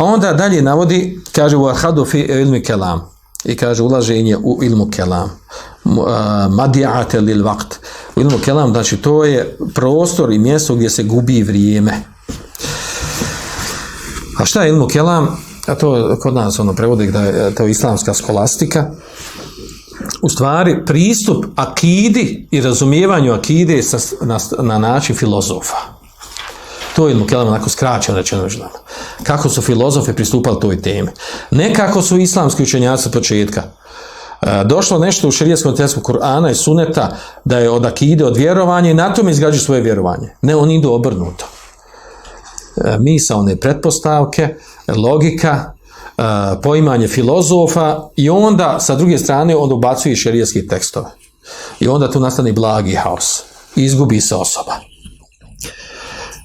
A onda dalje navodi, kaže u arhadu fi ilmi kelam. I kaže ulaženje u ilmu kelam. Madijate lil vakt. U ilmu kelam, znači to je prostor i mjesto gdje se gubi vrijeme. A šta je ilmu kelam? A to kod nas ono prevodi da je to islamska skolastika. U stvari pristup akidi i razumijevanju akide na, na način filozofa. To je ilmu kelam onako skraćeno rečeno među nama. Kako su filozofi pristupali toj temi. Ne kako su islamski učenjaci od početka. E, došlo nešto u širijeskom testu Kur'ana i suneta da je od akide, od vjerovanja i na tome izgrađuju svoje vjerovanje. Ne, oni idu obrnuto. E, misaone pretpostavke, logika, e, poimanje filozofa i onda sa druge strane on ubacuje šerijetski tekstove. I onda tu nastane blagi haos. Izgubi se osoba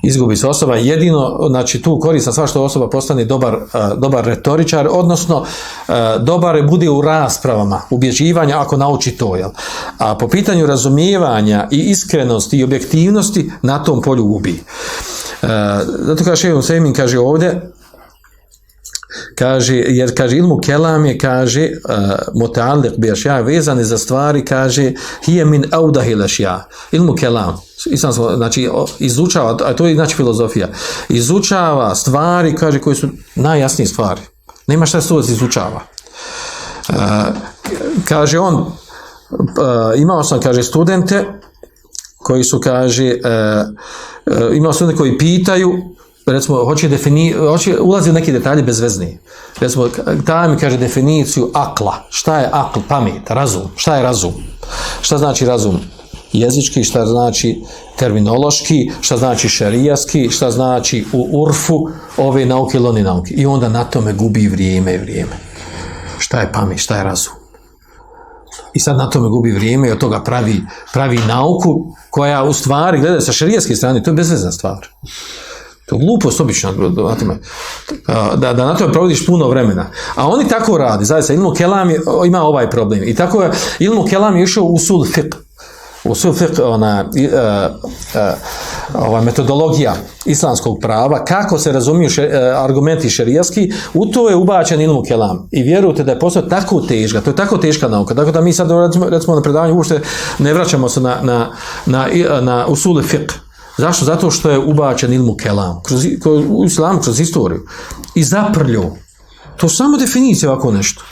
izgubi se osoba, jedino, znači tu korisna sva što osoba postane dobar, uh, dobar retoričar, odnosno uh, dobar bude u raspravama, ubježivanja, ako nauči to, jel? A po pitanju razumijevanja i iskrenosti i objektivnosti, na tom polju gubi. Uh, zato kaže Semin, kaže ovdje, kaže, jer kaže ilmu kelam je, kaže, uh, mutalik bi ašja, vezane za stvari, kaže, hije min audahil ilmu kelam, islamsko, znači izučava, a to je znači filozofija, izučava stvari, kaže, koje su najjasnije stvari. Nema šta se izučava. Uh, kaže on, uh, imao sam, kaže, studente koji su, kaže, uh, uh, imao studente koji pitaju, recimo, hoće, defini, hoće ulazi u neki detalje bezvezni. Recimo, ta mi kaže definiciju akla. Šta je akl, pamet, razum? Šta je razum? Šta znači razum? Jezički, šta znači terminološki, šta znači šarijaski, šta znači u urfu ove nauke ili one nauke. I onda na tome gubi vrijeme i vrijeme. Šta je pamet, šta je razum? I sad na tome gubi vrijeme i od toga pravi, pravi nauku koja u stvari, gleda sa šarijaske strane, to je bezvezna stvar. To je glupost obično da, da na tome provodiš puno vremena. A oni tako radi, zaista, Ilmu Kelam je, ima ovaj problem. I tako je, Ilmu Kelam je išao u sud fiqh usul fiqh, ona, uh, uh, ova metodologija islamskog prava, kako se razumiju še, uh, argumenti šerijaski, u to je ubačen ilmu kelam. I vjerujte da je postao tako teška, to je tako teška nauka, tako da mi sad, recimo, na predavanju, uopšte ne vraćamo se na, na, na, na usul fiqh. Zašto? Zato što je ubačen ilmu kelam, kroz, kroz, u islamu, kroz istoriju. I zaprlju. To samo definicija ovako nešto.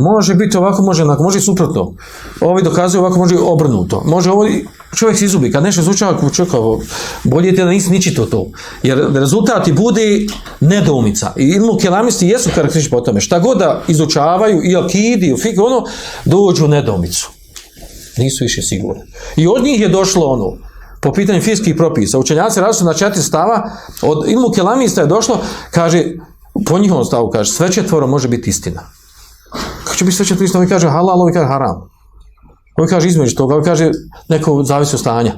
Može biti ovako, može onako, može suprotno. Ovi dokazuju ovako, može obrnuto. Može ovo, čovjek se izubi. Kad nešto zvučava, čovjek ovo, bolje je da nisi ničito to. Jer rezultati bude nedoumica. I ilmu kelamisti jesu karakteristični po tome. Šta god da izučavaju, i akidi, i fik, ono, dođu u nedoumicu. Nisu više sigurni. I od njih je došlo ono, po pitanju fiskih propisa. Učenjaci različno na četiri stava, od ilmu kelamista je došlo, kaže, po njihovom stavu kaže, sve četvoro može biti istina. Će biti sve četiri Ovi kaže halal, ovi kaže haram. Ovi kaže između toga, ovi kaže neko zavisi od stanja.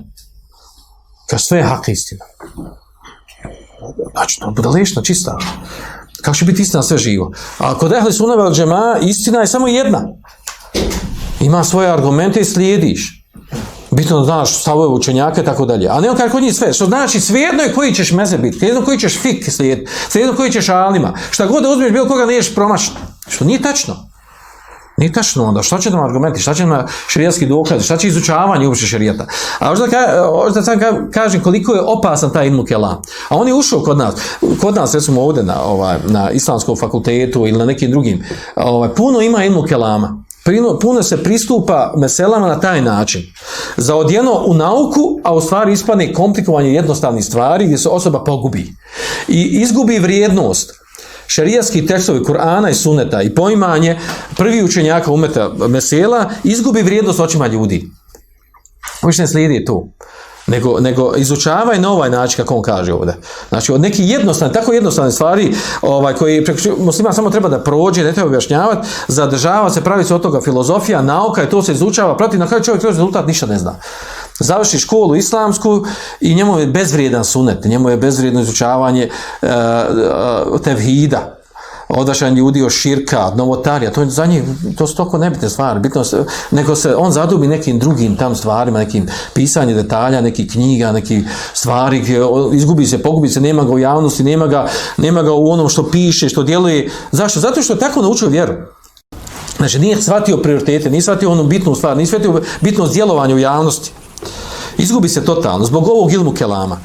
Kaže sve je hak istina. Znači, to bude lešna, čista. Kako će biti istina sve živo? A kod ehli od džema, istina je samo jedna. Ima svoje argumente i slijediš. Bitno da znaš stavove učenjaka i tako dalje. A ne on kaže kod njih sve. Što znači, svejedno je koji ćeš meze biti, svejedno koji ćeš fik slijediti, svejedno koji ćeš alima. Šta god da uzmeš, bilo koga niješ promašiti. Što nije tačno. Nije tačno onda. Šta će nam argumenti? Šta će nam širijetski dokaz? Šta će izučavanje uopšte širijeta? A možda, ka, možda sam ka, kažem koliko je opasan taj ilmu kelam. A on je ušao kod nas. Kod nas, recimo ovdje na, ovaj, na islamskom fakultetu ili na nekim drugim. Ovaj, puno ima ilmu kelama. Puno, se pristupa meselama na taj način. Za odjeno u nauku, a u stvari ispane komplikovanje jednostavnih stvari gdje se osoba pogubi. I izgubi vrijednost šarijatski tekstovi Kur'ana i Suneta i poimanje prvi učenjaka umeta mesela izgubi vrijednost očima ljudi. Više ne slijedi tu. Nego, nego izučavaj na ovaj način kako on kaže ovdje. Znači od nekih jednostavne, tako jednostavne stvari ovaj, koji muslima samo treba da prođe, ne treba objašnjavati, zadržava se, pravi se od toga filozofija, nauka i to se izučava, prati na kraju čovjek rezultat ništa ne zna završi školu islamsku i njemu je bezvrijedan sunet, njemu je bezvrijedno izučavanje uh, tevhida, odvraćanje ljudi od širka, novotarija, to za njih, to su toliko nebitne stvari, bitno se, nego se on zadubi nekim drugim tam stvarima, nekim pisanje detalja, nekih knjiga, nekih stvari, izgubi se, pogubi se, nema ga u javnosti, nema ga, nema ga u onom što piše, što djeluje. Zašto? Zato što je tako naučio vjeru. Znači, nije shvatio prioritete, nije shvatio onu bitnu stvar, nije shvatio bitnost djelovanja u javnosti. Izgubi se totalno, zbog ovog ilmu kelama.